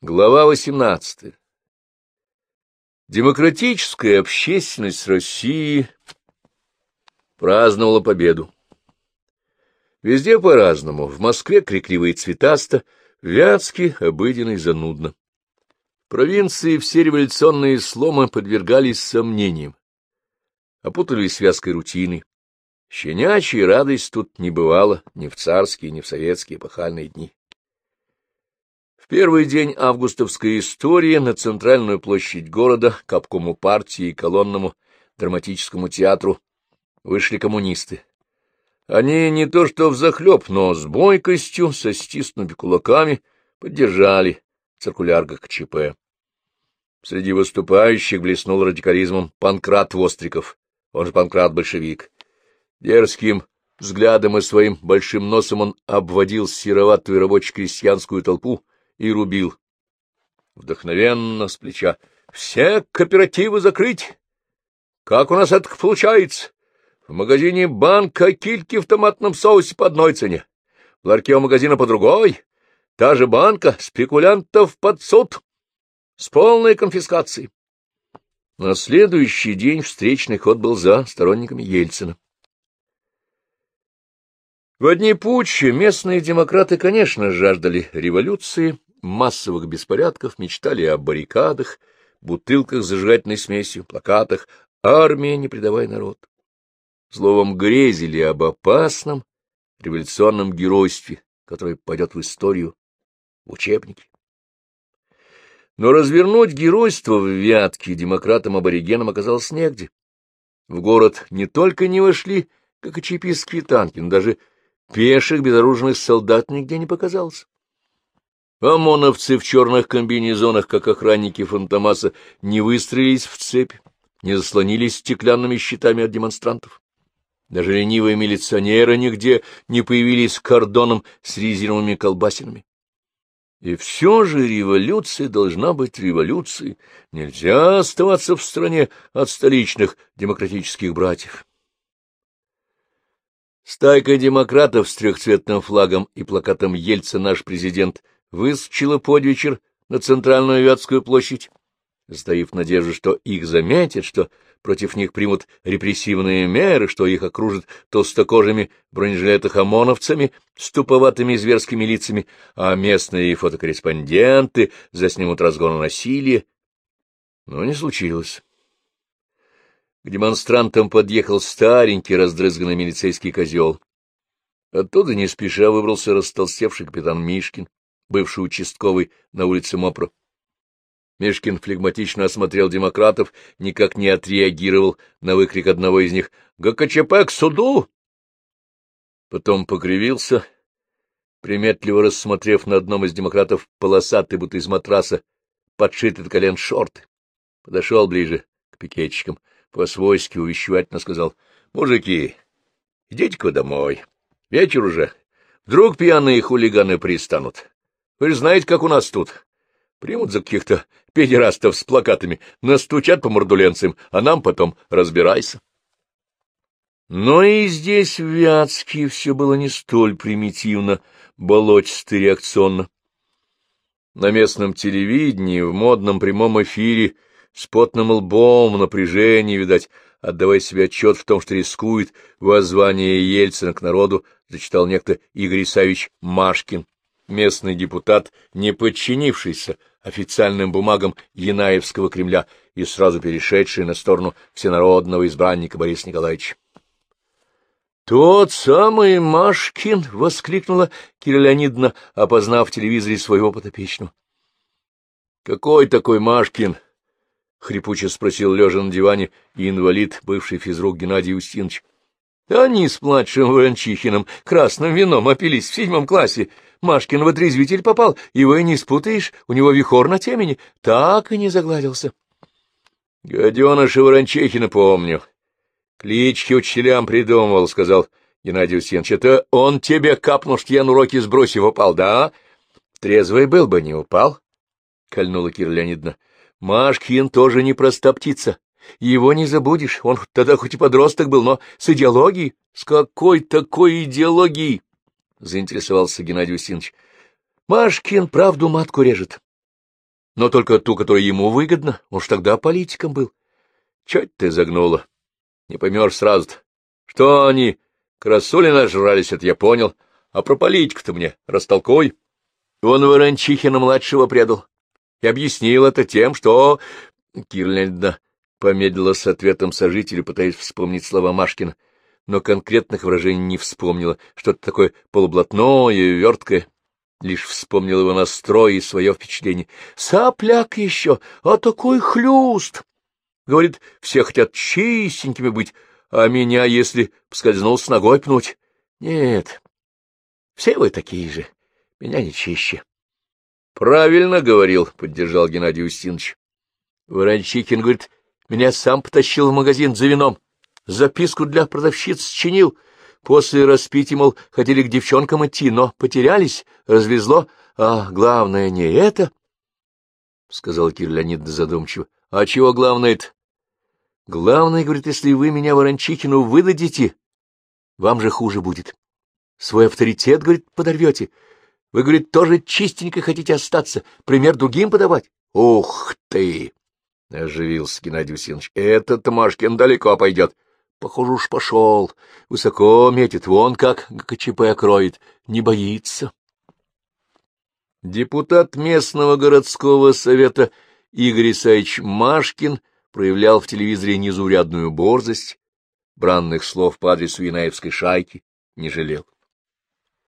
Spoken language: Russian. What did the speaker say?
Глава 18. Демократическая общественность России праздновала победу. Везде по-разному. В Москве крикливо цветасто, в Вятске обыденно и занудно. В провинции все революционные сломы подвергались сомнениям, опутались связкой рутины. Щенячьей радость тут не бывало ни в царские, ни в советские эпохальные дни. Первый день августовской истории на центральную площадь города, к обкому партии и колонному драматическому театру вышли коммунисты. Они не то что взахлеб, но с бойкостью, со стиснутыми кулаками поддержали циркуляр ГКЧП. Среди выступающих блеснул радикализмом Панкрат Востриков, он же Панкрат-большевик. Дерзким взглядом и своим большим носом он обводил сероватую рабоче-крестьянскую толпу и рубил. Вдохновенно, с плеча. — Все кооперативы закрыть! Как у нас это получается? В магазине банка кильки в томатном соусе по одной цене, в ларьке у магазина по другой. Та же банка спекулянтов под суд с полной конфискацией. На следующий день встречный ход был за сторонниками Ельцина. В одни путча местные демократы, конечно, жаждали революции, массовых беспорядков, мечтали о баррикадах, бутылках с зажигательной смесью, плакатах, армия, не предавай народ. Словом, грезили об опасном революционном геройстве, которое пойдет в историю, в учебники. Но развернуть геройство в Вятке демократам-аборигенам оказалось негде. В город не только не вошли, как и чипистские танки, но даже Пеших безоружных солдат нигде не показалось. ОМОНовцы в черных комбинезонах, как охранники Фантомаса, не выстроились в цепь, не заслонились стеклянными щитами от демонстрантов. Даже ленивые милиционеры нигде не появились кордоном с резиновыми колбасинами. И все же революция должна быть революцией. Нельзя оставаться в стране от столичных демократических братьев. Стайка демократов с трехцветным флагом и плакатом Ельца наш президент выскочила под вечер на центральную Вятскую площадь, заставив надежду, что их заметят, что против них примут репрессивные меры, что их окружат толстокожими бронежилетах ОМОНовцами с туповатыми зверскими лицами, а местные фотокорреспонденты заснимут разгон насилия. Но не случилось. К демонстрантам подъехал старенький раздрызганный милицейский козел. Оттуда не спеша выбрался растолстевший капитан Мишкин, бывший участковый на улице Мопро. Мишкин флегматично осмотрел демократов, никак не отреагировал на выкрик одного из них «ГКЧП к суду!». Потом покривился, приметливо рассмотрев на одном из демократов полосатый, будто из матраса, подшитый до колен шорты. Подошел ближе к пикетчикам по-свойски увещевательно сказал, — Мужики, идите-ка домой. Вечер уже. Вдруг пьяные хулиганы пристанут. Вы же знаете, как у нас тут. Примут за каких-то педерастов с плакатами, настучат по мордуленцам, а нам потом разбирайся. Но и здесь, в Вятске, все было не столь примитивно, болотисто и реакционно. На местном телевидении, в модном прямом эфире — с потным лбом в напряжении, видать, отдавая себе отчет в том, что рискует воззвание Ельцина к народу, зачитал некто Игорь Исаевич Машкин, местный депутат, не подчинившийся официальным бумагам Янаевского Кремля и сразу перешедший на сторону всенародного избранника Бориса Николаевича. «Тот самый Машкин!» — воскликнула Леонидовна, опознав в телевизоре своего подопечного. «Какой такой Машкин?» — хрипуче спросил лежа на диване и инвалид, бывший физрук Геннадий Устинович. — Они с младшим Ворончихиным красным вином опились в седьмом классе. Машкин в отрезвитель попал, его и не спутаешь, у него вихор на темени. Так и не загладился. — Гаденыша Ворончихина помню. Клички учителям придумывал, — сказал Геннадий Устинович. — Это он тебе капнул, что я на уроки сбросив упал, да? — Трезвый был бы, не упал, — кольнула Кира Леонидовна. Машкин тоже не проста птица. Его не забудешь. Он тогда хоть и подросток был, но с идеологией. С какой такой идеологией? — заинтересовался Геннадий Устинович. — Машкин правду матку режет. но только ту, которая ему выгодна. Он ж тогда политиком был. Чё ты загнула? Не поймешь сразу-то. Что они, красули нажрались, это я понял. А про политику-то мне растолкуй. Он Ворончихина-младшего предал. И объяснил это тем, что... Кирлянда помедлила с ответом сожителю, пытаясь вспомнить слова Машкина, но конкретных выражений не вспомнила, что-то такое полублатное и верткое. Лишь вспомнил его настрой и свое впечатление. «Сопляк еще, а такой хлюст!» Говорит, все хотят чистенькими быть, а меня, если поскользнул с ногой пнуть. Нет, все вы такие же, меня не чище. — Правильно говорил, — поддержал Геннадий Устинович. Ворончикин, говорит, меня сам потащил в магазин за вином, записку для продавщиц чинил. После распития, мол, хотели к девчонкам идти, но потерялись, развезло, а главное не это, — сказал Кир Леонид задумчиво. — А чего главное-то? — Главное, — говорит, — если вы меня Ворончихину выдадите, вам же хуже будет. Свой авторитет, говорит, подорвете. Вы, говорит, тоже чистенько хотите остаться, пример другим подавать? Ух ты! — оживился Геннадий Усинович. — Этот Машкин далеко пойдет. Похоже, уж пошел. Высоко метит, вон как ГКЧП кроет. Не боится. Депутат местного городского совета Игорь Исаевич Машкин проявлял в телевизоре незаурядную борзость, бранных слов по адресу Янаевской шайки не жалел.